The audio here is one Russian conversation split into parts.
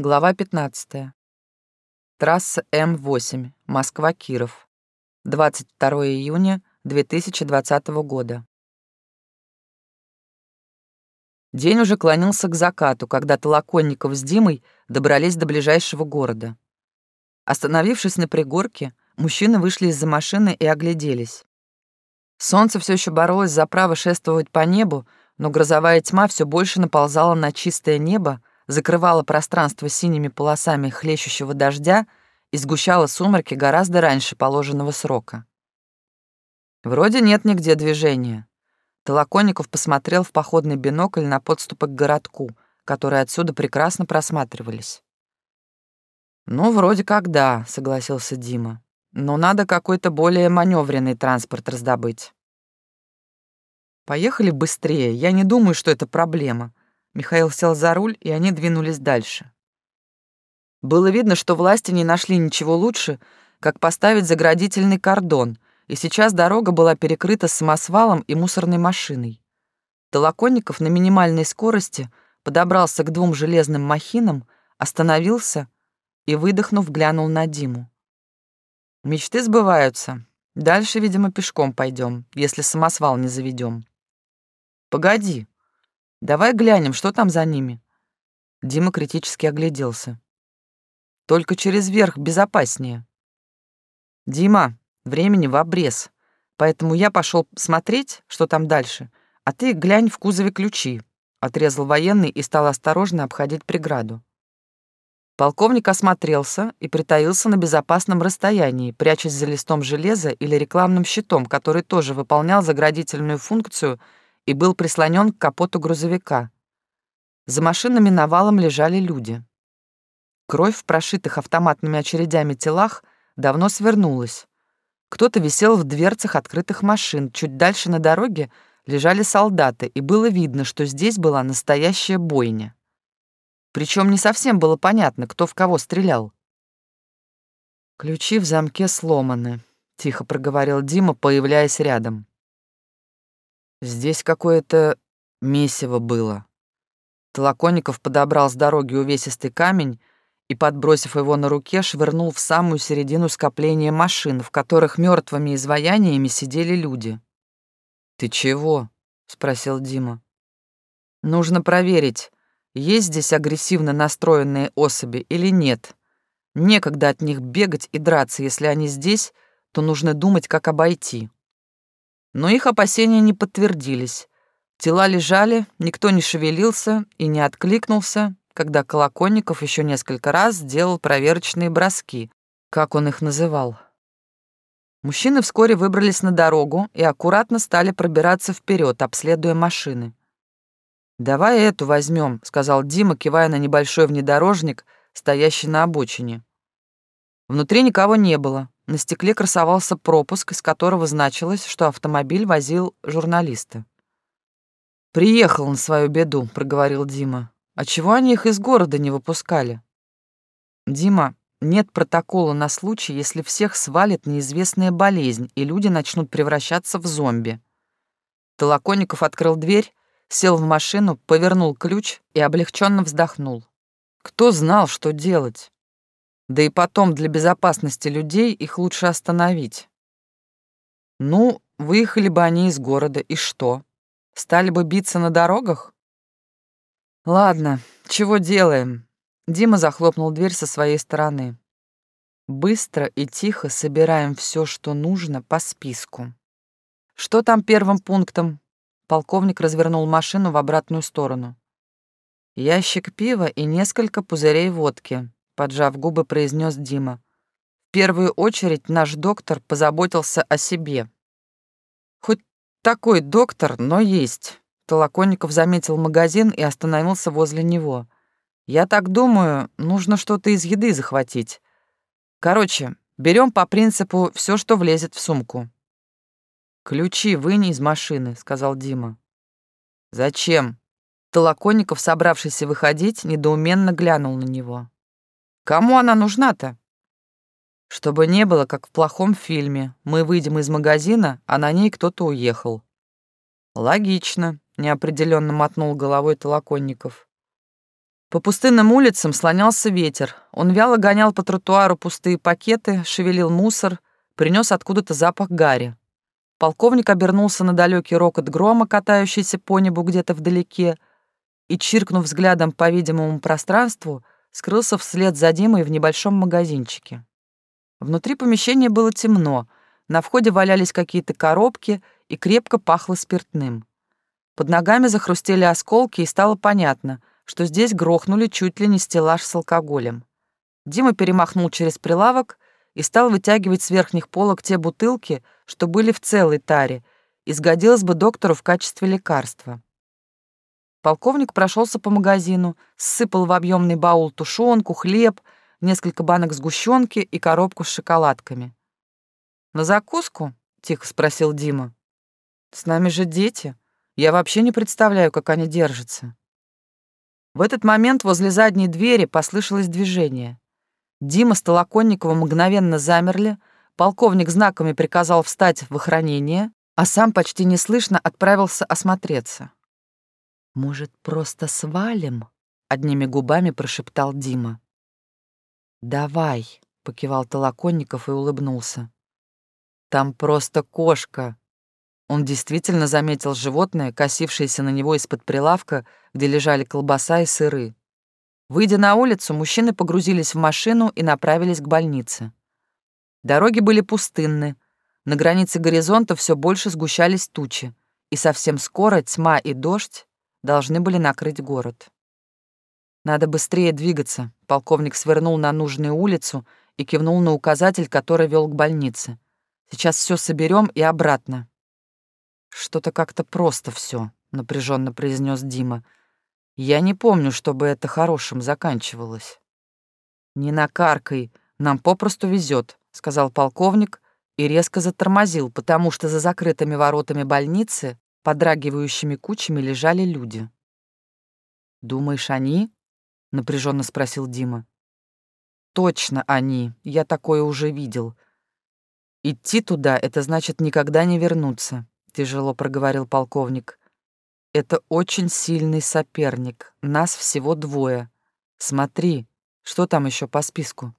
Глава 15. Трасса М8, Москва-Киров. 22 июня 2020 года. День уже клонился к закату, когда Толоконников с Димой добрались до ближайшего города. Остановившись на пригорке, мужчины вышли из-за машины и огляделись. Солнце все еще боролось за право шествовать по небу, но грозовая тьма все больше наползала на чистое небо, закрывала пространство синими полосами хлещущего дождя и сгущала сумерки гораздо раньше положенного срока. Вроде нет нигде движения. Толоконников посмотрел в походный бинокль на подступы к городку, которые отсюда прекрасно просматривались. «Ну, вроде как да», — согласился Дима. «Но надо какой-то более маневренный транспорт раздобыть». «Поехали быстрее. Я не думаю, что это проблема», Михаил сел за руль, и они двинулись дальше. Было видно, что власти не нашли ничего лучше, как поставить заградительный кордон, и сейчас дорога была перекрыта самосвалом и мусорной машиной. Толоконников на минимальной скорости подобрался к двум железным махинам, остановился и, выдохнув, глянул на Диму. «Мечты сбываются. Дальше, видимо, пешком пойдем, если самосвал не заведем. «Погоди», Давай глянем, что там за ними. Дима критически огляделся. Только через верх безопаснее. Дима, времени в обрез. Поэтому я пошел смотреть, что там дальше, а ты глянь в кузове ключи. Отрезал военный и стал осторожно обходить преграду. Полковник осмотрелся и притаился на безопасном расстоянии, прячась за листом железа или рекламным щитом, который тоже выполнял заградительную функцию — и был прислонен к капоту грузовика. За машинами навалом лежали люди. Кровь в прошитых автоматными очередями телах давно свернулась. Кто-то висел в дверцах открытых машин, чуть дальше на дороге лежали солдаты, и было видно, что здесь была настоящая бойня. Причем не совсем было понятно, кто в кого стрелял. «Ключи в замке сломаны», — тихо проговорил Дима, появляясь рядом. Здесь какое-то месиво было. Толоконников подобрал с дороги увесистый камень и, подбросив его на руке, швырнул в самую середину скопления машин, в которых мертвыми изваяниями сидели люди. «Ты чего?» — спросил Дима. «Нужно проверить, есть здесь агрессивно настроенные особи или нет. Некогда от них бегать и драться, если они здесь, то нужно думать, как обойти». Но их опасения не подтвердились. Тела лежали, никто не шевелился и не откликнулся, когда Колоконников еще несколько раз сделал проверочные броски, как он их называл. Мужчины вскоре выбрались на дорогу и аккуратно стали пробираться вперед, обследуя машины. «Давай эту возьмем», — сказал Дима, кивая на небольшой внедорожник, стоящий на обочине. Внутри никого не было. На стекле красовался пропуск, из которого значилось, что автомобиль возил журналиста. «Приехал на свою беду», — проговорил Дима. «А чего они их из города не выпускали?» «Дима, нет протокола на случай, если всех свалит неизвестная болезнь, и люди начнут превращаться в зомби». Толоконников открыл дверь, сел в машину, повернул ключ и облегченно вздохнул. Кто знал, что делать? Да и потом, для безопасности людей их лучше остановить. Ну, выехали бы они из города, и что? Стали бы биться на дорогах? Ладно, чего делаем? Дима захлопнул дверь со своей стороны. Быстро и тихо собираем все, что нужно, по списку. Что там первым пунктом? Полковник развернул машину в обратную сторону. Ящик пива и несколько пузырей водки поджав губы, произнес Дима. В первую очередь наш доктор позаботился о себе. Хоть такой доктор, но есть. Толоконников заметил магазин и остановился возле него. Я так думаю, нужно что-то из еды захватить. Короче, берем по принципу все, что влезет в сумку. Ключи вынь из машины, сказал Дима. Зачем? Толоконников, собравшийся выходить, недоуменно глянул на него. Кому она нужна-то? Чтобы не было, как в плохом фильме. Мы выйдем из магазина, а на ней кто-то уехал. Логично, неопределенно мотнул головой Толоконников. По пустынным улицам слонялся ветер. Он вяло гонял по тротуару пустые пакеты, шевелил мусор, принес откуда-то запах гари. Полковник обернулся на далекий рокот грома, катающийся по небу где-то вдалеке, и, чиркнув взглядом по видимому пространству, скрылся вслед за Димой в небольшом магазинчике. Внутри помещения было темно, на входе валялись какие-то коробки и крепко пахло спиртным. Под ногами захрустели осколки, и стало понятно, что здесь грохнули чуть ли не стеллаж с алкоголем. Дима перемахнул через прилавок и стал вытягивать с верхних полок те бутылки, что были в целой таре, и сгодилось бы доктору в качестве лекарства. Полковник прошелся по магазину, сыпал в объемный баул тушенку, хлеб, несколько банок сгущенки и коробку с шоколадками. «На закуску?» — тихо спросил Дима. «С нами же дети. Я вообще не представляю, как они держатся». В этот момент возле задней двери послышалось движение. Дима с Толоконниковым мгновенно замерли, полковник знаками приказал встать в охранение, а сам почти неслышно отправился осмотреться. «Может, просто свалим?» — одними губами прошептал Дима. «Давай», — покивал Толоконников и улыбнулся. «Там просто кошка», он действительно заметил животное, косившееся на него из-под прилавка, где лежали колбаса и сыры. Выйдя на улицу, мужчины погрузились в машину и направились к больнице. Дороги были пустынны. На границе горизонта все больше сгущались тучи, и совсем скоро тьма и дождь должны были накрыть город. Надо быстрее двигаться. Полковник свернул на нужную улицу и кивнул на указатель, который вел к больнице. Сейчас все соберем и обратно. Что-то как-то просто все, напряженно произнес Дима. Я не помню, чтобы это хорошим заканчивалось. Не накаркай, нам попросту везет, сказал полковник и резко затормозил, потому что за закрытыми воротами больницы подрагивающими кучами лежали люди. Думаешь, они? напряженно спросил Дима. Точно они, я такое уже видел. Идти туда — это значит никогда не вернуться тяжело проговорил полковник. Это очень сильный соперник. Нас всего двое. Смотри, что там еще по списку?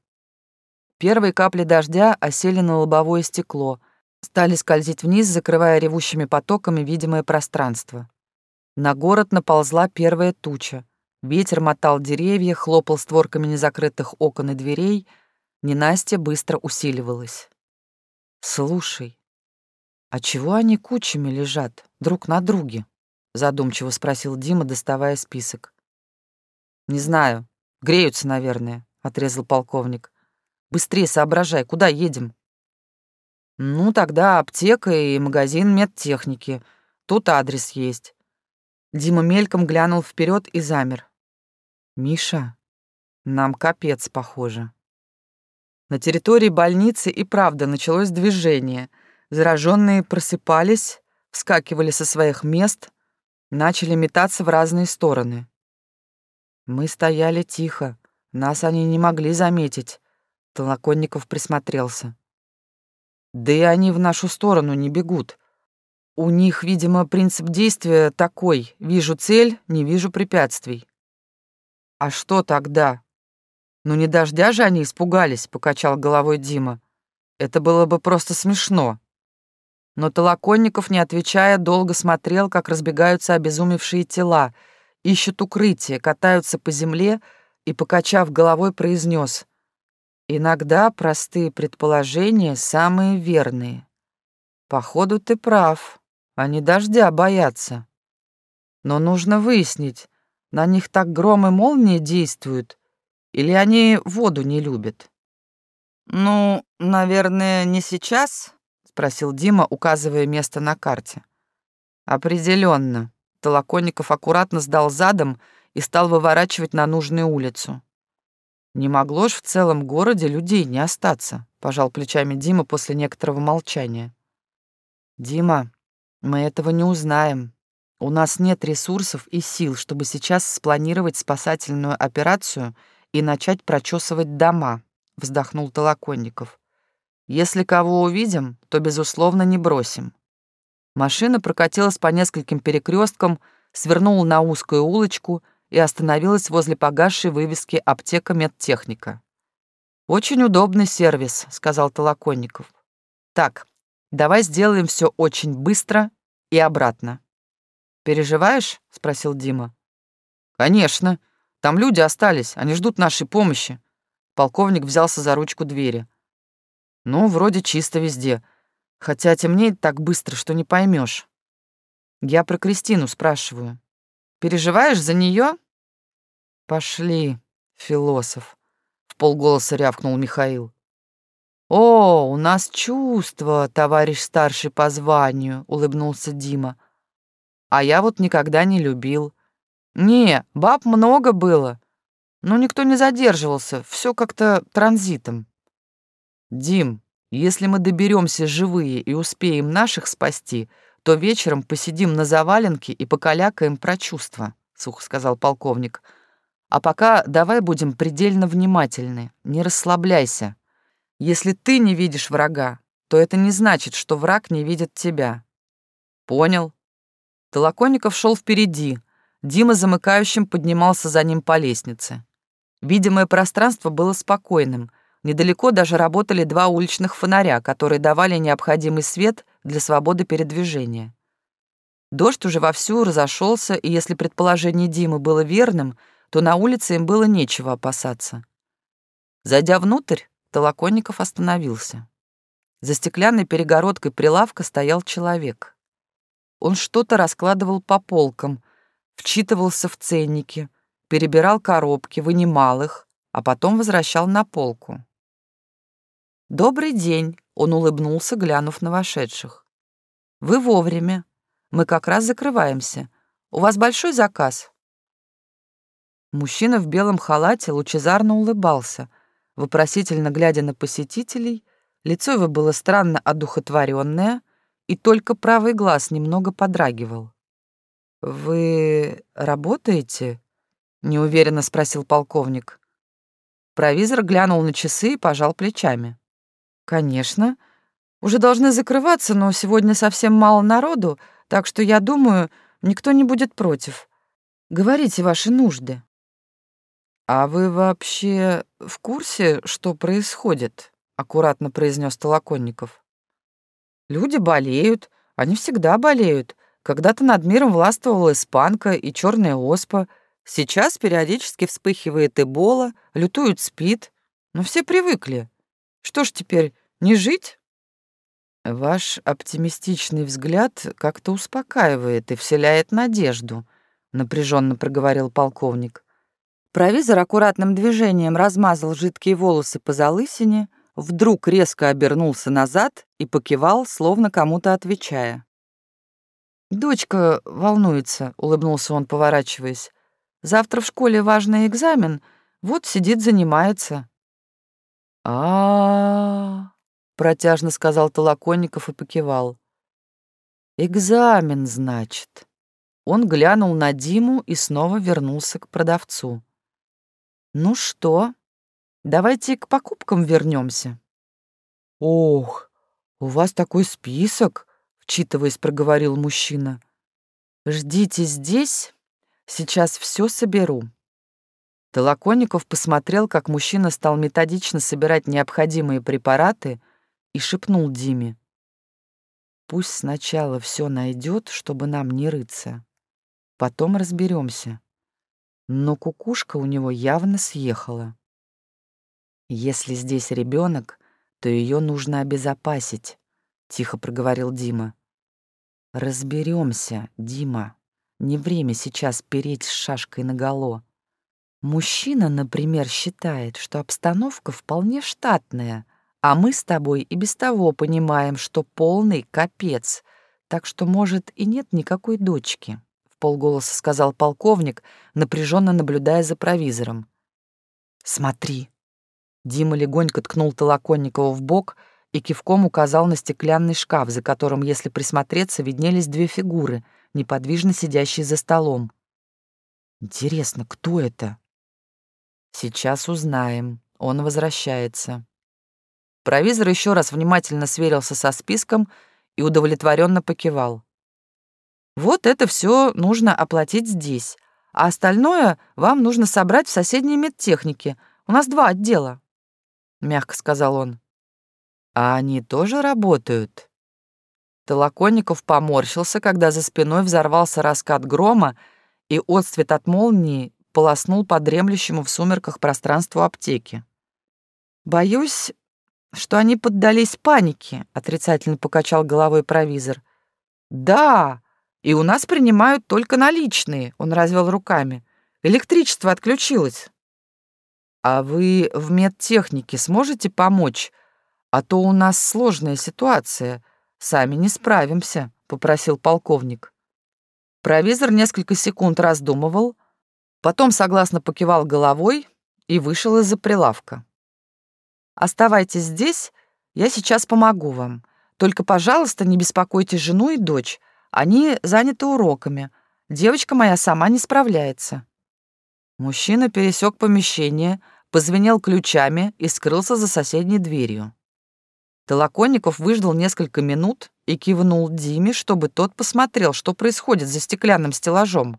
Первые капли дождя осели на лобовое стекло, стали скользить вниз, закрывая ревущими потоками видимое пространство. На город наползла первая туча. Ветер мотал деревья, хлопал створками незакрытых окон и дверей. Ненастье быстро усиливалось. «Слушай, «А чего они кучами лежат, друг на друге?» — задумчиво спросил Дима, доставая список. «Не знаю. Греются, наверное», — отрезал полковник. «Быстрее соображай, куда едем?» «Ну, тогда аптека и магазин медтехники. Тут адрес есть». Дима мельком глянул вперед и замер. «Миша, нам капец, похоже». На территории больницы и правда началось движение — Зараженные просыпались, вскакивали со своих мест, начали метаться в разные стороны. Мы стояли тихо, нас они не могли заметить. Толоконников присмотрелся. Да и они в нашу сторону не бегут. У них, видимо, принцип действия такой: вижу цель, не вижу препятствий. А что тогда? Ну не дождя же они испугались, покачал головой Дима. Это было бы просто смешно. Но Толоконников, не отвечая, долго смотрел, как разбегаются обезумевшие тела, ищут укрытие, катаются по земле и, покачав головой, произнес: «Иногда простые предположения самые верные. Походу, ты прав, они дождя боятся. Но нужно выяснить, на них так гром и молнии действуют, или они воду не любят?» «Ну, наверное, не сейчас», спросил Дима, указывая место на карте. Определенно. Толоконников аккуратно сдал задом и стал выворачивать на нужную улицу. Не могло ж в целом городе людей не остаться, пожал плечами Дима после некоторого молчания. Дима, мы этого не узнаем. У нас нет ресурсов и сил, чтобы сейчас спланировать спасательную операцию и начать прочесывать дома, вздохнул Толоконников. Если кого увидим, то, безусловно, не бросим. Машина прокатилась по нескольким перекресткам, свернула на узкую улочку и остановилась возле погасшей вывески «Аптека медтехника». «Очень удобный сервис», — сказал Толоконников. «Так, давай сделаем все очень быстро и обратно». «Переживаешь?» — спросил Дима. «Конечно. Там люди остались, они ждут нашей помощи». Полковник взялся за ручку двери. «Ну, вроде чисто везде. Хотя темнеет так быстро, что не поймешь. Я про Кристину спрашиваю. Переживаешь за нее? Пошли, философ, в полголоса рявкнул Михаил. О, у нас чувство, товарищ старший по званию, улыбнулся Дима. А я вот никогда не любил. Не, баб много было, но никто не задерживался, все как-то транзитом. Дим, если мы доберемся живые и успеем наших спасти, то вечером посидим на заваленке и покалякаем про чувства», — сухо сказал полковник. «А пока давай будем предельно внимательны, не расслабляйся. Если ты не видишь врага, то это не значит, что враг не видит тебя». «Понял». Толоконников шел впереди, Дима замыкающим поднимался за ним по лестнице. Видимое пространство было спокойным — Недалеко даже работали два уличных фонаря, которые давали необходимый свет для свободы передвижения. Дождь уже вовсю разошелся, и если предположение Димы было верным, то на улице им было нечего опасаться. Зайдя внутрь, Толоконников остановился. За стеклянной перегородкой прилавка стоял человек. Он что-то раскладывал по полкам, вчитывался в ценники, перебирал коробки, вынимал их, а потом возвращал на полку. «Добрый день», — он улыбнулся, глянув на вошедших. «Вы вовремя. Мы как раз закрываемся. У вас большой заказ?» Мужчина в белом халате лучезарно улыбался, вопросительно глядя на посетителей, лицо его было странно одухотворенное, и только правый глаз немного подрагивал. «Вы работаете?» — неуверенно спросил полковник. Провизор глянул на часы и пожал плечами. «Конечно. Уже должны закрываться, но сегодня совсем мало народу, так что, я думаю, никто не будет против. Говорите ваши нужды». «А вы вообще в курсе, что происходит?» — аккуратно произнес Толоконников. «Люди болеют, они всегда болеют. Когда-то над миром властвовала испанка и черная оспа. Сейчас периодически вспыхивает эбола, лютует спид. Но все привыкли. Что ж теперь, не жить? Ваш оптимистичный взгляд как-то успокаивает и вселяет надежду, напряженно проговорил полковник. Провизор аккуратным движением размазал жидкие волосы по залысине, вдруг резко обернулся назад и покивал, словно кому-то отвечая. «Дочка волнуется», — улыбнулся он, поворачиваясь. «Завтра в школе важный экзамен, вот сидит, занимается». «А-а-а!» Протяжно сказал Толоконников и покивал. Экзамен, значит. Он глянул на Диму и снова вернулся к продавцу. Ну что, давайте к покупкам вернемся. Ох, у вас такой список, вчитываясь, проговорил мужчина. Ждите здесь, сейчас все соберу. Толоконников посмотрел, как мужчина стал методично собирать необходимые препараты и шепнул Диме. «Пусть сначала все найдет, чтобы нам не рыться. Потом разберемся. Но кукушка у него явно съехала. Если здесь ребенок, то ее нужно обезопасить», — тихо проговорил Дима. Разберемся, Дима. Не время сейчас переть с шашкой наголо. Мужчина, например, считает, что обстановка вполне штатная, а мы с тобой и без того понимаем, что полный капец, так что, может, и нет никакой дочки», — в полголоса сказал полковник, напряженно наблюдая за провизором. «Смотри». Дима легонько ткнул Толоконникова в бок и кивком указал на стеклянный шкаф, за которым, если присмотреться, виднелись две фигуры, неподвижно сидящие за столом. «Интересно, кто это?» «Сейчас узнаем. Он возвращается». Провизор еще раз внимательно сверился со списком и удовлетворенно покивал. Вот это все нужно оплатить здесь, а остальное вам нужно собрать в соседней медтехнике. У нас два отдела», — мягко сказал он. «А они тоже работают?» Толоконников поморщился, когда за спиной взорвался раскат грома, и отцвет от молнии полоснул по дремлющему в сумерках пространству аптеки. «Боюсь, что они поддались панике», — отрицательно покачал головой провизор. «Да, и у нас принимают только наличные», — он развел руками. «Электричество отключилось». «А вы в медтехнике сможете помочь? А то у нас сложная ситуация. Сами не справимся», — попросил полковник. Провизор несколько секунд раздумывал, потом согласно покивал головой и вышел из-за прилавка. «Оставайтесь здесь, я сейчас помогу вам. Только, пожалуйста, не беспокойте жену и дочь, они заняты уроками. Девочка моя сама не справляется». Мужчина пересек помещение, позвенел ключами и скрылся за соседней дверью. Толоконников выждал несколько минут и кивнул Диме, чтобы тот посмотрел, что происходит за стеклянным стеллажом.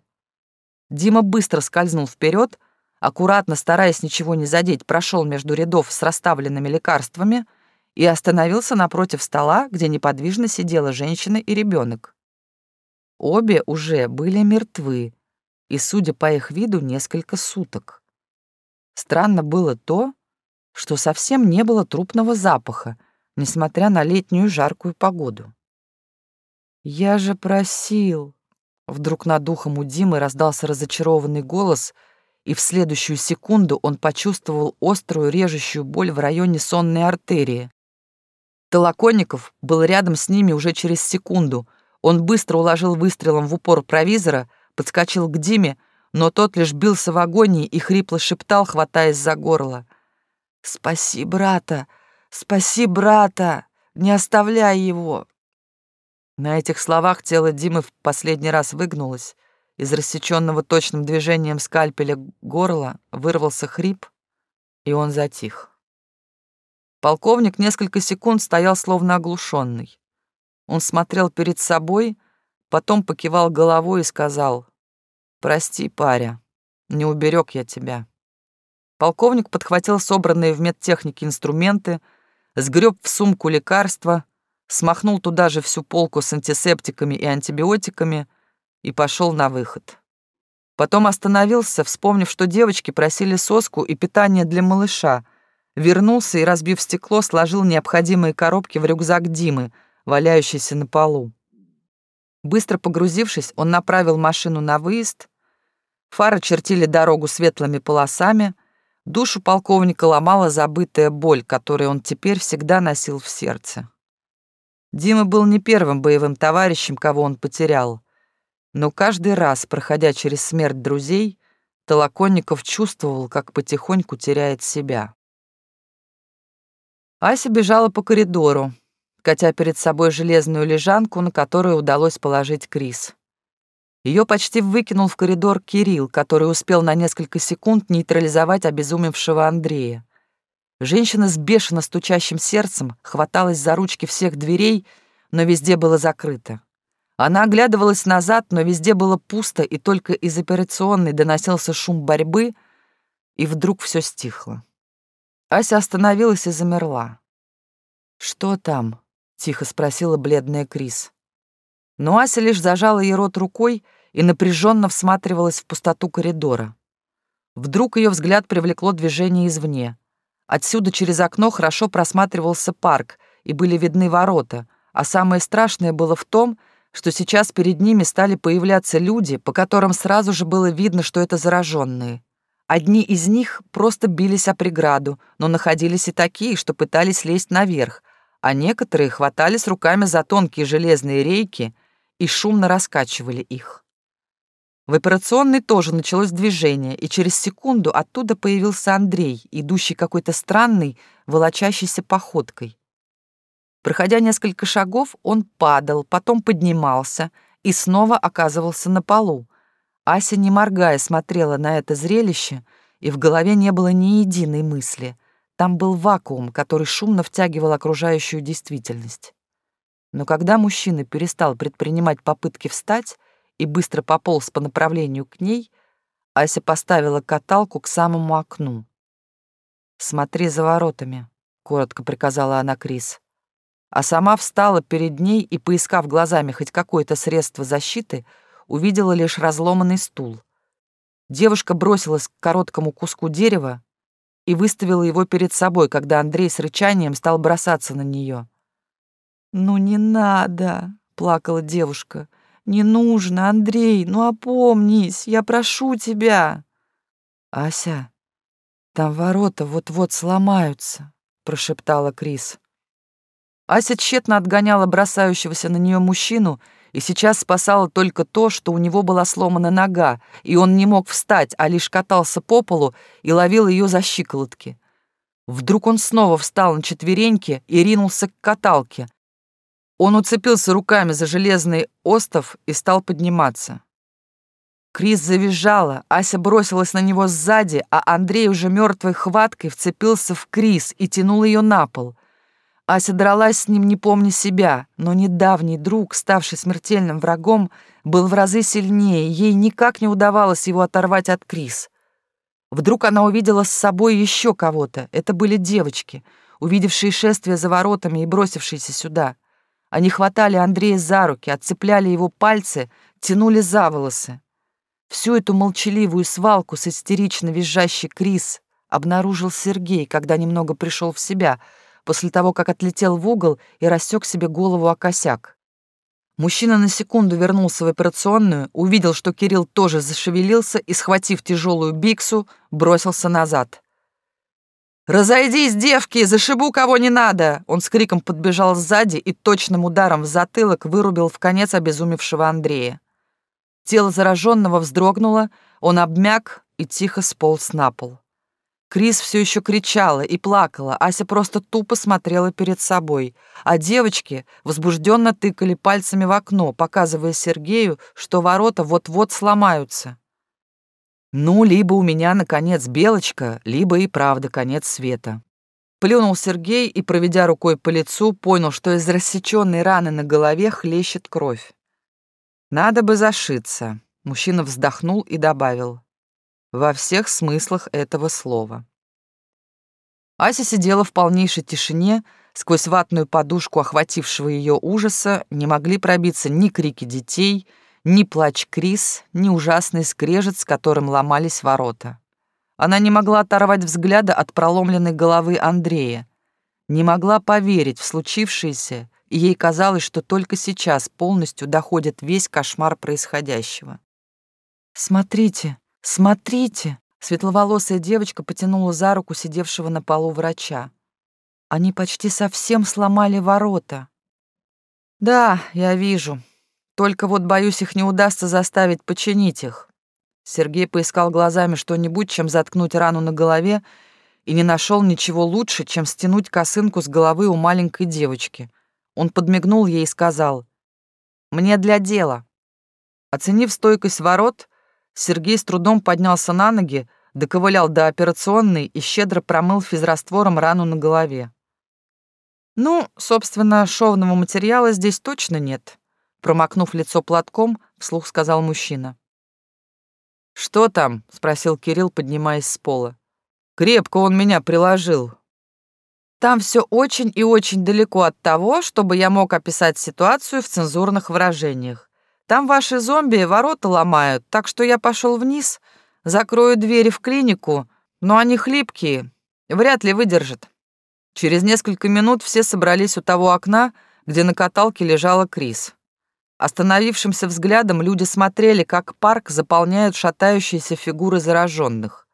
Дима быстро скользнул вперед, аккуратно, стараясь ничего не задеть, прошел между рядов с расставленными лекарствами и остановился напротив стола, где неподвижно сидела женщина и ребенок. Обе уже были мертвы, и, судя по их виду, несколько суток. Странно было то, что совсем не было трупного запаха, несмотря на летнюю жаркую погоду. «Я же просил!» Вдруг над духом у Димы раздался разочарованный голос, и в следующую секунду он почувствовал острую режущую боль в районе сонной артерии. Толоконников был рядом с ними уже через секунду. Он быстро уложил выстрелом в упор провизора, подскочил к Диме, но тот лишь бился в агонии и хрипло шептал, хватаясь за горло. «Спаси брата! Спаси брата! Не оставляй его!» На этих словах тело Димы в последний раз выгнулось. Из рассеченного точным движением скальпеля горла вырвался хрип, и он затих. Полковник несколько секунд стоял словно оглушенный. Он смотрел перед собой, потом покивал головой и сказал, «Прости, паря, не уберег я тебя». Полковник подхватил собранные в медтехнике инструменты, сгреб в сумку лекарства, смахнул туда же всю полку с антисептиками и антибиотиками и пошел на выход. Потом остановился, вспомнив, что девочки просили соску и питание для малыша, вернулся и, разбив стекло, сложил необходимые коробки в рюкзак Димы, валяющийся на полу. Быстро погрузившись, он направил машину на выезд. Фары чертили дорогу светлыми полосами, Душу полковника ломала забытая боль, которую он теперь всегда носил в сердце. Дима был не первым боевым товарищем, кого он потерял. Но каждый раз, проходя через смерть друзей, Толоконников чувствовал, как потихоньку теряет себя. Ася бежала по коридору, катя перед собой железную лежанку, на которую удалось положить Крис. Ее почти выкинул в коридор Кирилл, который успел на несколько секунд нейтрализовать обезумевшего Андрея. Женщина с бешено стучащим сердцем хваталась за ручки всех дверей, но везде было закрыто. Она оглядывалась назад, но везде было пусто, и только из операционной доносился шум борьбы, и вдруг все стихло. Ася остановилась и замерла. «Что там?» — тихо спросила бледная Крис. Но Ася лишь зажала ей рот рукой и напряженно всматривалась в пустоту коридора. Вдруг ее взгляд привлекло движение извне. Отсюда через окно хорошо просматривался парк, и были видны ворота, а самое страшное было в том, что сейчас перед ними стали появляться люди, по которым сразу же было видно, что это зараженные. Одни из них просто бились о преграду, но находились и такие, что пытались лезть наверх, а некоторые хватались руками за тонкие железные рейки и шумно раскачивали их. В операционной тоже началось движение, и через секунду оттуда появился Андрей, идущий какой-то странной, волочащейся походкой. Проходя несколько шагов, он падал, потом поднимался и снова оказывался на полу. Ася, не моргая, смотрела на это зрелище, и в голове не было ни единой мысли. Там был вакуум, который шумно втягивал окружающую действительность. Но когда мужчина перестал предпринимать попытки встать и быстро пополз по направлению к ней, Ася поставила каталку к самому окну. «Смотри за воротами», — коротко приказала она Крис. А сама встала перед ней и, поискав глазами хоть какое-то средство защиты, увидела лишь разломанный стул. Девушка бросилась к короткому куску дерева и выставила его перед собой, когда Андрей с рычанием стал бросаться на нее. «Ну не надо!» — плакала девушка. «Не нужно, Андрей, ну опомнись, я прошу тебя!» «Ася, там ворота вот-вот сломаются», — прошептала Крис. Ася тщетно отгоняла бросающегося на нее мужчину и сейчас спасала только то, что у него была сломана нога, и он не мог встать, а лишь катался по полу и ловил ее за щиколотки. Вдруг он снова встал на четвереньки и ринулся к каталке, он уцепился руками за железный остов и стал подниматься. Крис завизжала, Ася бросилась на него сзади, а Андрей уже мертвой хваткой вцепился в Крис и тянул ее на пол. Ася дралась с ним, не помня себя, но недавний друг, ставший смертельным врагом, был в разы сильнее, ей никак не удавалось его оторвать от Крис. Вдруг она увидела с собой еще кого-то. Это были девочки, увидевшие шествие за воротами и бросившиеся сюда. Они хватали Андрея за руки, отцепляли его пальцы, тянули за волосы. Всю эту молчаливую свалку с истерично визжащей Крис обнаружил Сергей, когда немного пришел в себя, после того, как отлетел в угол и рассек себе голову о косяк. Мужчина на секунду вернулся в операционную, увидел, что Кирилл тоже зашевелился и, схватив тяжелую биксу, бросился назад. «Разойдись, девки, зашибу кого не надо!» Он с криком подбежал сзади и точным ударом в затылок вырубил в конец обезумевшего Андрея. Тело зараженного вздрогнуло, он обмяк и тихо сполз на пол. Крис все еще кричала и плакала, Ася просто тупо смотрела перед собой, а девочки возбужденно тыкали пальцами в окно, показывая Сергею, что ворота вот-вот сломаются. Ну, либо у меня, наконец, белочка, либо и правда конец света. Плюнул Сергей и, проведя рукой по лицу, понял, что из рассеченной раны на голове хлещет кровь. «Надо бы зашиться», — мужчина вздохнул и добавил. «Во всех смыслах этого слова». Ася сидела в полнейшей тишине, сквозь ватную подушку охватившего ее ужаса не могли пробиться ни крики детей, ни плач Крис, ни ужасный скрежет, с которым ломались ворота. Она не могла оторвать взгляда от проломленной головы Андрея, не могла поверить в случившееся, и ей казалось, что только сейчас полностью доходит весь кошмар происходящего. «Смотрите, смотрите!» Светловолосая девочка потянула за руку сидевшего на полу врача. Они почти совсем сломали ворота. «Да, я вижу», только вот, боюсь, их не удастся заставить починить их. Сергей поискал глазами что-нибудь, чем заткнуть рану на голове, и не нашел ничего лучше, чем стянуть косынку с головы у маленькой девочки. Он подмигнул ей и сказал, «Мне для дела». Оценив стойкость ворот, Сергей с трудом поднялся на ноги, доковылял до операционной и щедро промыл физраствором рану на голове. Ну, собственно, шовного материала здесь точно нет. Промокнув лицо платком, вслух сказал мужчина. «Что там?» — спросил Кирилл, поднимаясь с пола. «Крепко он меня приложил». «Там все очень и очень далеко от того, чтобы я мог описать ситуацию в цензурных выражениях. Там ваши зомби ворота ломают, так что я пошел вниз, закрою двери в клинику, но они хлипкие, вряд ли выдержат». Через несколько минут все собрались у того окна, где на каталке лежала Крис. Остановившимся взглядом люди смотрели, как парк заполняют шатающиеся фигуры зараженных.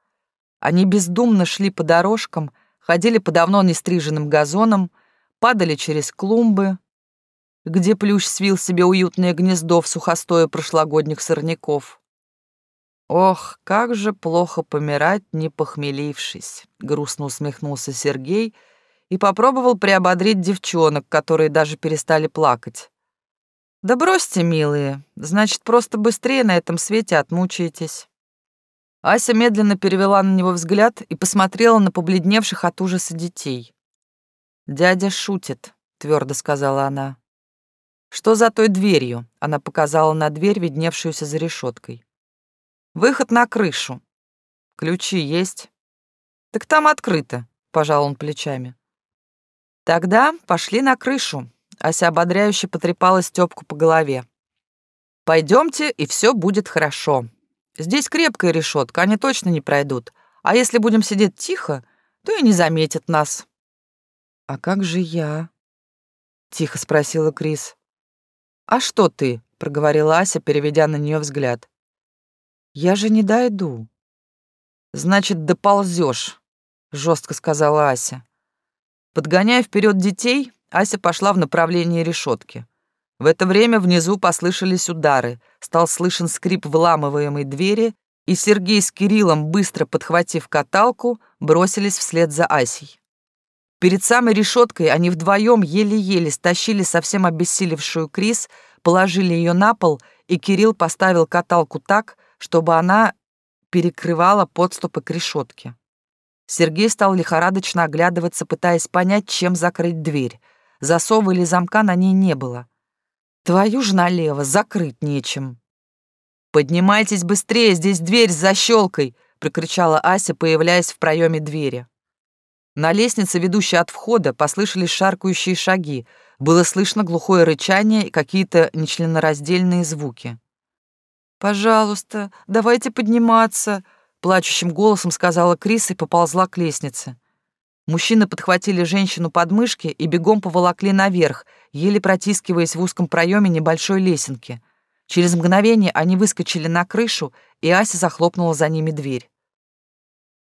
Они бездумно шли по дорожкам, ходили по давно нестриженным газонам, падали через клумбы, где плющ свил себе уютное гнездо в сухостое прошлогодних сорняков. «Ох, как же плохо помирать, не похмелившись!» — грустно усмехнулся Сергей и попробовал приободрить девчонок, которые даже перестали плакать. «Да бросьте, милые, значит, просто быстрее на этом свете отмучаетесь». Ася медленно перевела на него взгляд и посмотрела на побледневших от ужаса детей. «Дядя шутит», — твердо сказала она. «Что за той дверью?» — она показала на дверь, видневшуюся за решеткой. Выход на крышу. Ключи есть? Так там открыто, пожал он плечами. Тогда пошли на крышу. Ася ободряюще потрепала Стёпку по голове. Пойдемте, и все будет хорошо. Здесь крепкая решетка, они точно не пройдут. А если будем сидеть тихо, то и не заметят нас. А как же я? Тихо спросила Крис. А что ты? проговорила Ася, переведя на нее взгляд. Я же не дойду. Значит, доползешь, жестко сказала Ася. Подгоняя вперед детей, Ася пошла в направлении решетки. В это время внизу послышались удары, стал слышен скрип вламываемой двери, и Сергей с Кириллом, быстро подхватив каталку, бросились вслед за Асей. Перед самой решеткой они вдвоем еле-еле стащили совсем обессилевшую Крис, положили ее на пол, и Кирилл поставил каталку так, чтобы она перекрывала подступы к решетке. Сергей стал лихорадочно оглядываться, пытаясь понять, чем закрыть дверь. Засова или замка на ней не было. Твою ж налево, закрыть нечем. «Поднимайтесь быстрее, здесь дверь с защелкой!» — прокричала Ася, появляясь в проеме двери. На лестнице, ведущей от входа, послышались шаркающие шаги. Было слышно глухое рычание и какие-то нечленораздельные звуки. «Пожалуйста, давайте подниматься», — плачущим голосом сказала Крис и поползла к лестнице. Мужчины подхватили женщину под мышки и бегом поволокли наверх, еле протискиваясь в узком проеме небольшой лесенки. Через мгновение они выскочили на крышу, и Ася захлопнула за ними дверь.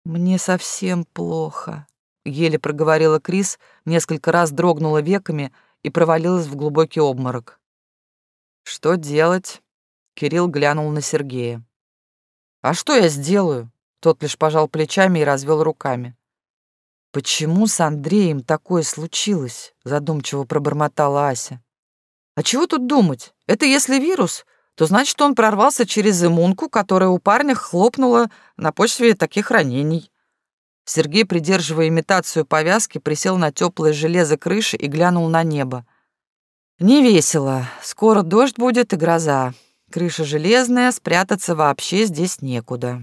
«Мне совсем плохо», — еле проговорила Крис, несколько раз дрогнула веками и провалилась в глубокий обморок. «Что делать?» — Кирилл глянул на Сергея. «А что я сделаю?» Тот лишь пожал плечами и развел руками. «Почему с Андреем такое случилось?» — задумчиво пробормотала Ася. «А чего тут думать? Это если вирус, то значит, он прорвался через иммунку, которая у парня хлопнула на почве таких ранений». Сергей, придерживая имитацию повязки, присел на теплое железо крыши и глянул на небо. «Не весело. Скоро дождь будет и гроза. Крыша железная, спрятаться вообще здесь некуда».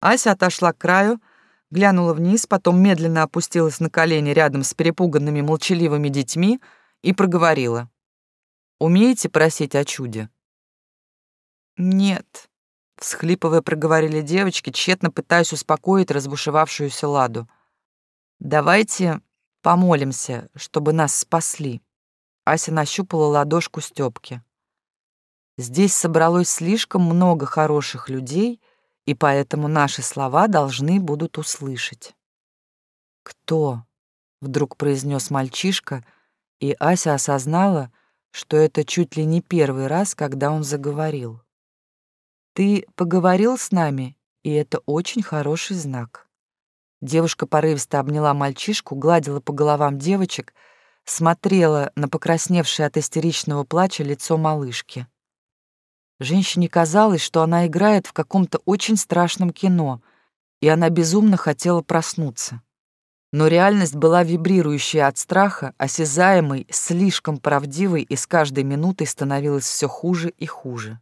Ася отошла к краю, глянула вниз, потом медленно опустилась на колени рядом с перепуганными молчаливыми детьми и проговорила. «Умеете просить о чуде?» «Нет», — всхлипывая проговорили девочки, тщетно пытаясь успокоить разбушевавшуюся ладу. «Давайте помолимся, чтобы нас спасли». Ася нащупала ладошку Стёпки. «Здесь собралось слишком много хороших людей, и поэтому наши слова должны будут услышать. «Кто?» — вдруг произнес мальчишка, и Ася осознала, что это чуть ли не первый раз, когда он заговорил. «Ты поговорил с нами, и это очень хороший знак». Девушка порывисто обняла мальчишку, гладила по головам девочек, смотрела на покрасневшее от истеричного плача лицо малышки. Женщине казалось, что она играет в каком-то очень страшном кино, и она безумно хотела проснуться. Но реальность была вибрирующей от страха, осязаемой, слишком правдивой и с каждой минутой становилась все хуже и хуже.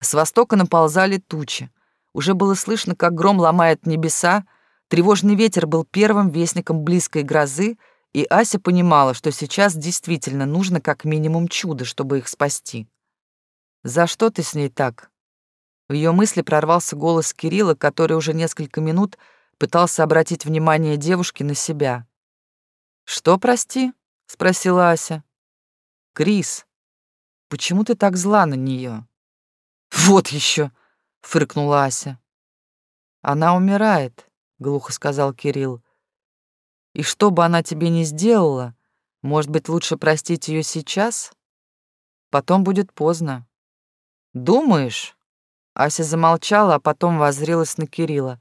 С востока наползали тучи. Уже было слышно, как гром ломает небеса, тревожный ветер был первым вестником близкой грозы, и Ася понимала, что сейчас действительно нужно как минимум чудо, чтобы их спасти. «За что ты с ней так?» В ее мысли прорвался голос Кирилла, который уже несколько минут пытался обратить внимание девушки на себя. «Что, прости?» — спросила Ася. «Крис, почему ты так зла на нее? «Вот еще!» — фыркнула Ася. «Она умирает», — глухо сказал Кирилл. «И что бы она тебе ни сделала, может быть, лучше простить ее сейчас? Потом будет поздно». «Думаешь?» Ася замолчала, а потом воззрелась на Кирилла.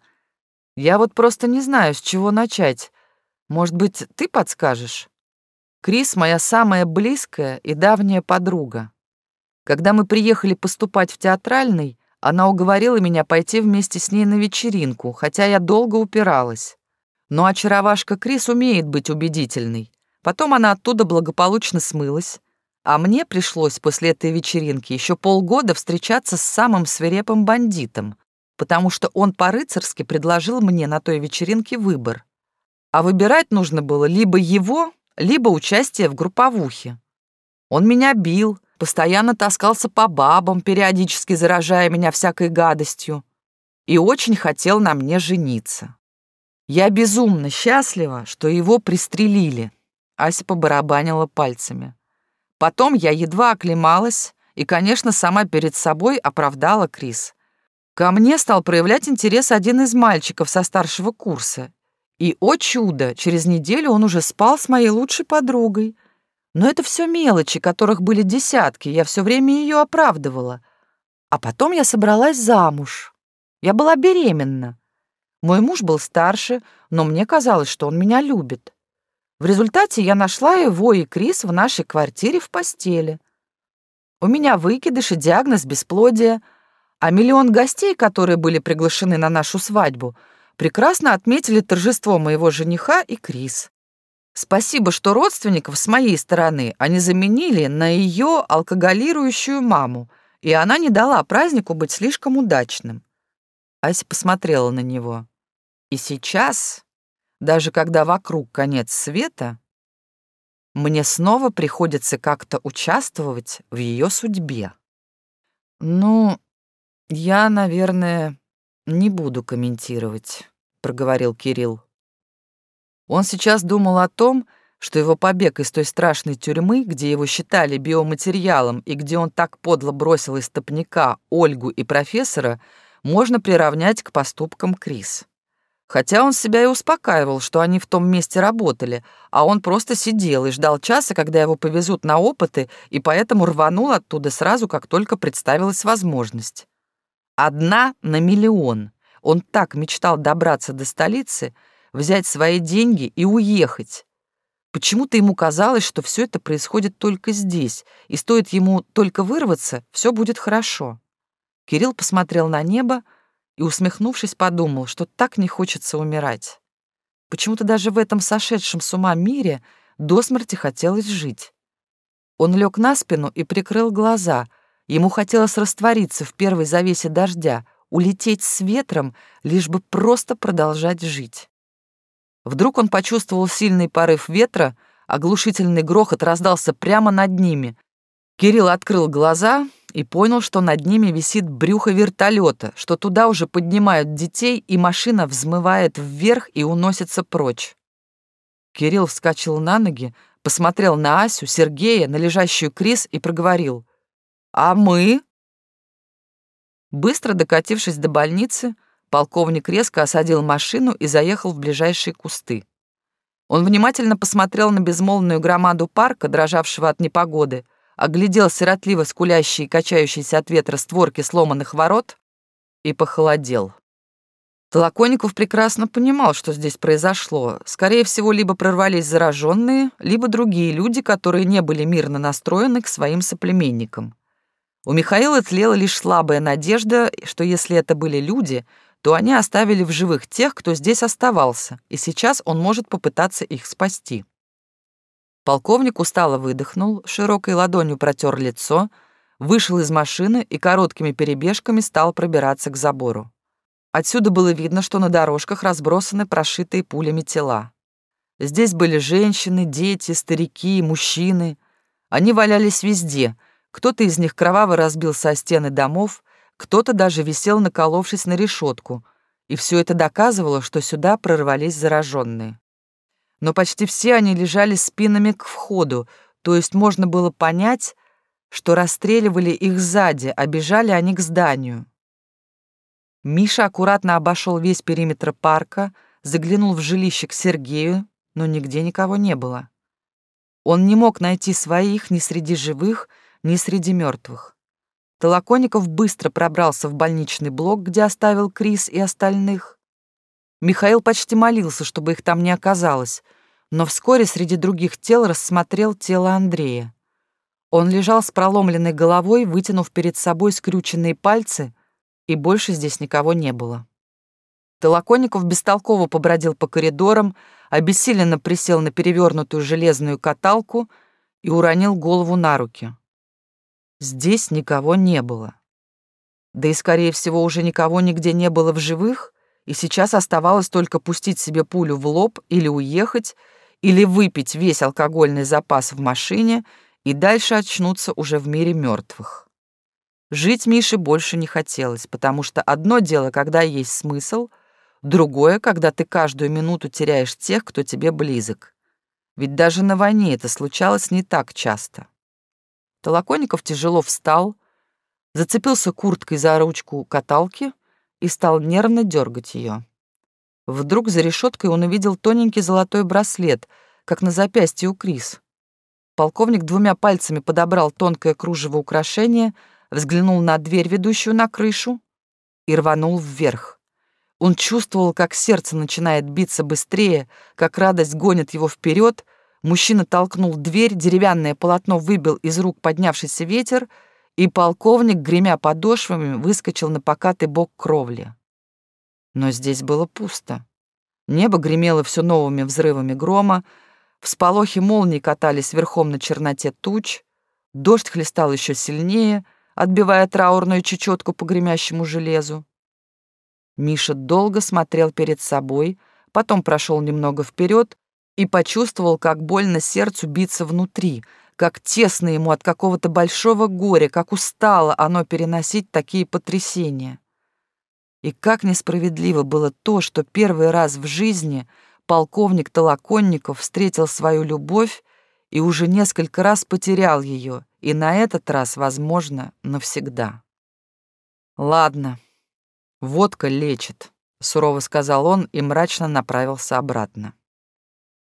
«Я вот просто не знаю, с чего начать. Может быть, ты подскажешь?» Крис — моя самая близкая и давняя подруга. Когда мы приехали поступать в театральный, она уговорила меня пойти вместе с ней на вечеринку, хотя я долго упиралась. Но очаровашка Крис умеет быть убедительной. Потом она оттуда благополучно смылась, А мне пришлось после этой вечеринки еще полгода встречаться с самым свирепым бандитом, потому что он по-рыцарски предложил мне на той вечеринке выбор. А выбирать нужно было либо его, либо участие в групповухе. Он меня бил, постоянно таскался по бабам, периодически заражая меня всякой гадостью, и очень хотел на мне жениться. Я безумно счастлива, что его пристрелили. Ася побарабанила пальцами. Потом я едва оклемалась и, конечно, сама перед собой оправдала Крис. Ко мне стал проявлять интерес один из мальчиков со старшего курса. И, о чудо, через неделю он уже спал с моей лучшей подругой. Но это все мелочи, которых были десятки, я все время ее оправдывала. А потом я собралась замуж. Я была беременна. Мой муж был старше, но мне казалось, что он меня любит. В результате я нашла его и Крис в нашей квартире в постели. У меня выкидыш и диагноз бесплодия, а миллион гостей, которые были приглашены на нашу свадьбу, прекрасно отметили торжество моего жениха и Крис. Спасибо, что родственников с моей стороны они заменили на ее алкоголирующую маму, и она не дала празднику быть слишком удачным. Ася посмотрела на него. И сейчас даже когда вокруг конец света, мне снова приходится как-то участвовать в ее судьбе. Ну, я, наверное, не буду комментировать, проговорил Кирилл. Он сейчас думал о том, что его побег из той страшной тюрьмы, где его считали биоматериалом и где он так подло бросил из топника Ольгу и профессора, можно приравнять к поступкам Крис. Хотя он себя и успокаивал, что они в том месте работали, а он просто сидел и ждал часа, когда его повезут на опыты, и поэтому рванул оттуда сразу, как только представилась возможность. Одна на миллион. Он так мечтал добраться до столицы, взять свои деньги и уехать. Почему-то ему казалось, что все это происходит только здесь, и стоит ему только вырваться, все будет хорошо. Кирилл посмотрел на небо, и, усмехнувшись, подумал, что так не хочется умирать. Почему-то даже в этом сошедшем с ума мире до смерти хотелось жить. Он лег на спину и прикрыл глаза. Ему хотелось раствориться в первой завесе дождя, улететь с ветром, лишь бы просто продолжать жить. Вдруг он почувствовал сильный порыв ветра, оглушительный грохот раздался прямо над ними. Кирилл открыл глаза и понял, что над ними висит брюхо вертолета, что туда уже поднимают детей, и машина взмывает вверх и уносится прочь. Кирилл вскочил на ноги, посмотрел на Асю, Сергея, на лежащую Крис и проговорил. «А мы?» Быстро докатившись до больницы, полковник резко осадил машину и заехал в ближайшие кусты. Он внимательно посмотрел на безмолвную громаду парка, дрожавшего от непогоды, оглядел сиротливо скулящие и качающиеся от ветра створки сломанных ворот и похолодел. Толоконников прекрасно понимал, что здесь произошло. Скорее всего, либо прорвались зараженные, либо другие люди, которые не были мирно настроены к своим соплеменникам. У Михаила тлела лишь слабая надежда, что если это были люди, то они оставили в живых тех, кто здесь оставался, и сейчас он может попытаться их спасти. Полковник устало выдохнул, широкой ладонью протер лицо, вышел из машины и короткими перебежками стал пробираться к забору. Отсюда было видно, что на дорожках разбросаны прошитые пулями тела. Здесь были женщины, дети, старики, мужчины. Они валялись везде. Кто-то из них кроваво разбился о стены домов, кто-то даже висел, наколовшись на решетку. И все это доказывало, что сюда прорвались зараженные но почти все они лежали спинами к входу, то есть можно было понять, что расстреливали их сзади, а бежали они к зданию. Миша аккуратно обошел весь периметр парка, заглянул в жилище к Сергею, но нигде никого не было. Он не мог найти своих ни среди живых, ни среди мертвых. Толоконников быстро пробрался в больничный блок, где оставил Крис и остальных. Михаил почти молился, чтобы их там не оказалось, но вскоре среди других тел рассмотрел тело Андрея. Он лежал с проломленной головой, вытянув перед собой скрюченные пальцы, и больше здесь никого не было. Толоконников бестолково побродил по коридорам, обессиленно присел на перевернутую железную каталку и уронил голову на руки. Здесь никого не было. Да и, скорее всего, уже никого нигде не было в живых, и сейчас оставалось только пустить себе пулю в лоб или уехать, или выпить весь алкогольный запас в машине и дальше очнуться уже в мире мертвых. Жить Мише больше не хотелось, потому что одно дело, когда есть смысл, другое, когда ты каждую минуту теряешь тех, кто тебе близок. Ведь даже на войне это случалось не так часто. Толоконников тяжело встал, зацепился курткой за ручку каталки и стал нервно дергать ее. Вдруг за решеткой он увидел тоненький золотой браслет, как на запястье у Крис. Полковник двумя пальцами подобрал тонкое кружево украшения, взглянул на дверь, ведущую на крышу, и рванул вверх. Он чувствовал, как сердце начинает биться быстрее, как радость гонит его вперед. Мужчина толкнул дверь, деревянное полотно выбил из рук поднявшийся ветер, и полковник, гремя подошвами, выскочил на покатый бок кровли. Но здесь было пусто. Небо гремело все новыми взрывами грома, всполохи молний катались верхом на черноте туч, дождь хлестал еще сильнее, отбивая траурную чечетку по гремящему железу. Миша долго смотрел перед собой, потом прошел немного вперед и почувствовал, как больно сердцу биться внутри, как тесно ему от какого-то большого горя, как устало оно переносить такие потрясения. И как несправедливо было то, что первый раз в жизни полковник Толоконников встретил свою любовь и уже несколько раз потерял ее, и на этот раз, возможно, навсегда. Ладно, «Водка лечит», — сурово сказал он и мрачно направился обратно.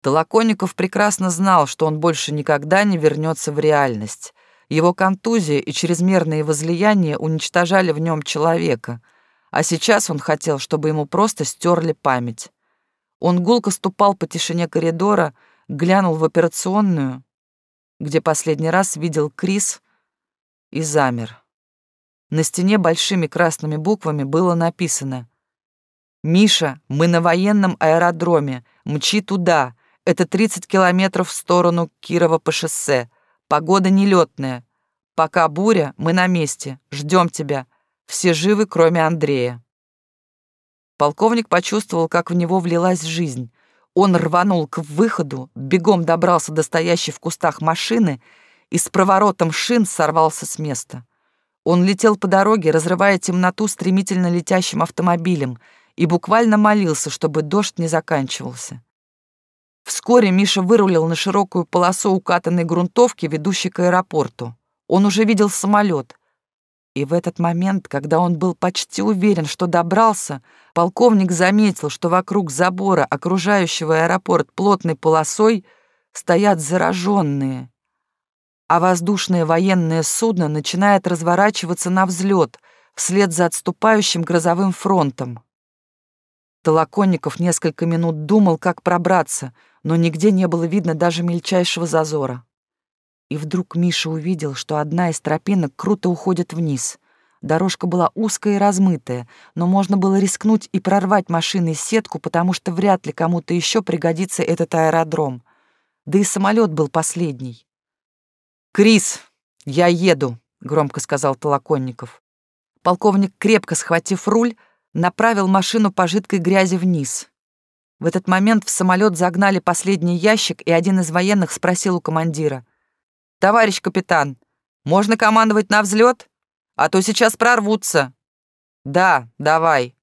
Толоконников прекрасно знал, что он больше никогда не вернется в реальность. Его контузия и чрезмерные возлияния уничтожали в нем человека, а сейчас он хотел, чтобы ему просто стерли память. Он гулко ступал по тишине коридора, глянул в операционную, где последний раз видел Крис, и замер. На стене большими красными буквами было написано «Миша, мы на военном аэродроме. Мчи туда. Это 30 километров в сторону Кирова по шоссе. Погода нелетная. Пока буря, мы на месте. Ждем тебя. Все живы, кроме Андрея». Полковник почувствовал, как в него влилась жизнь. Он рванул к выходу, бегом добрался до стоящей в кустах машины и с проворотом шин сорвался с места. Он летел по дороге, разрывая темноту стремительно летящим автомобилем, и буквально молился, чтобы дождь не заканчивался. Вскоре Миша вырулил на широкую полосу укатанной грунтовки, ведущей к аэропорту. Он уже видел самолет. И в этот момент, когда он был почти уверен, что добрался, полковник заметил, что вокруг забора, окружающего аэропорт плотной полосой, стоят зараженные, а воздушное военное судно начинает разворачиваться на взлет вслед за отступающим грозовым фронтом. Толоконников несколько минут думал, как пробраться, но нигде не было видно даже мельчайшего зазора. И вдруг Миша увидел, что одна из тропинок круто уходит вниз. Дорожка была узкая и размытая, но можно было рискнуть и прорвать машиной сетку, потому что вряд ли кому-то еще пригодится этот аэродром. Да и самолет был последний. «Крис, я еду», — громко сказал Толоконников. Полковник, крепко схватив руль, направил машину по жидкой грязи вниз. В этот момент в самолет загнали последний ящик, и один из военных спросил у командира. «Товарищ капитан, можно командовать на взлет? А то сейчас прорвутся». «Да, давай»,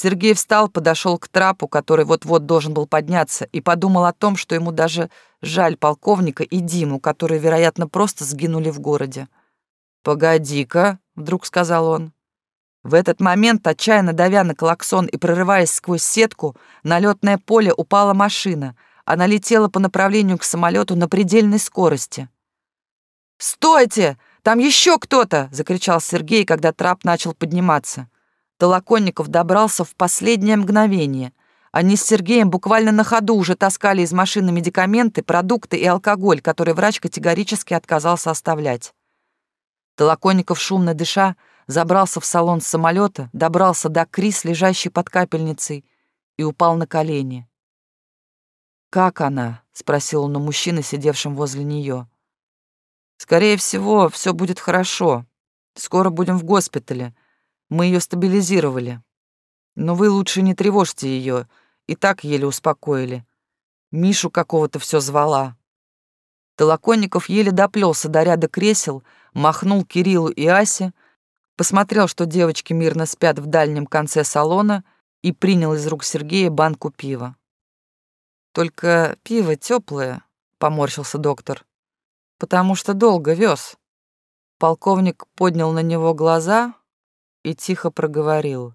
Сергей встал, подошел к трапу, который вот-вот должен был подняться, и подумал о том, что ему даже жаль полковника и Диму, которые, вероятно, просто сгинули в городе. «Погоди-ка», — вдруг сказал он. В этот момент, отчаянно давя на клаксон и прорываясь сквозь сетку, на летное поле упала машина. Она летела по направлению к самолету на предельной скорости. «Стойте! Там еще кто-то!» — закричал Сергей, когда трап начал подниматься. Толоконников добрался в последнее мгновение. Они с Сергеем буквально на ходу уже таскали из машины медикаменты, продукты и алкоголь, который врач категорически отказался оставлять. Толоконников, шумно дыша, забрался в салон самолета, добрался до Крис, лежащей под капельницей, и упал на колени. «Как она?» — спросил он у мужчины, сидевшим возле нее. Скорее всего, все будет хорошо. Скоро будем в госпитале. Мы ее стабилизировали. Но вы лучше не тревожьте ее. И так еле успокоили. Мишу какого-то все звала. Толоконников еле доплелся до ряда кресел, махнул Кириллу и Асе, посмотрел, что девочки мирно спят в дальнем конце салона и принял из рук Сергея банку пива. «Только пиво теплое», — поморщился доктор потому что долго вез. Полковник поднял на него глаза и тихо проговорил.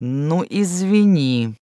«Ну, извини».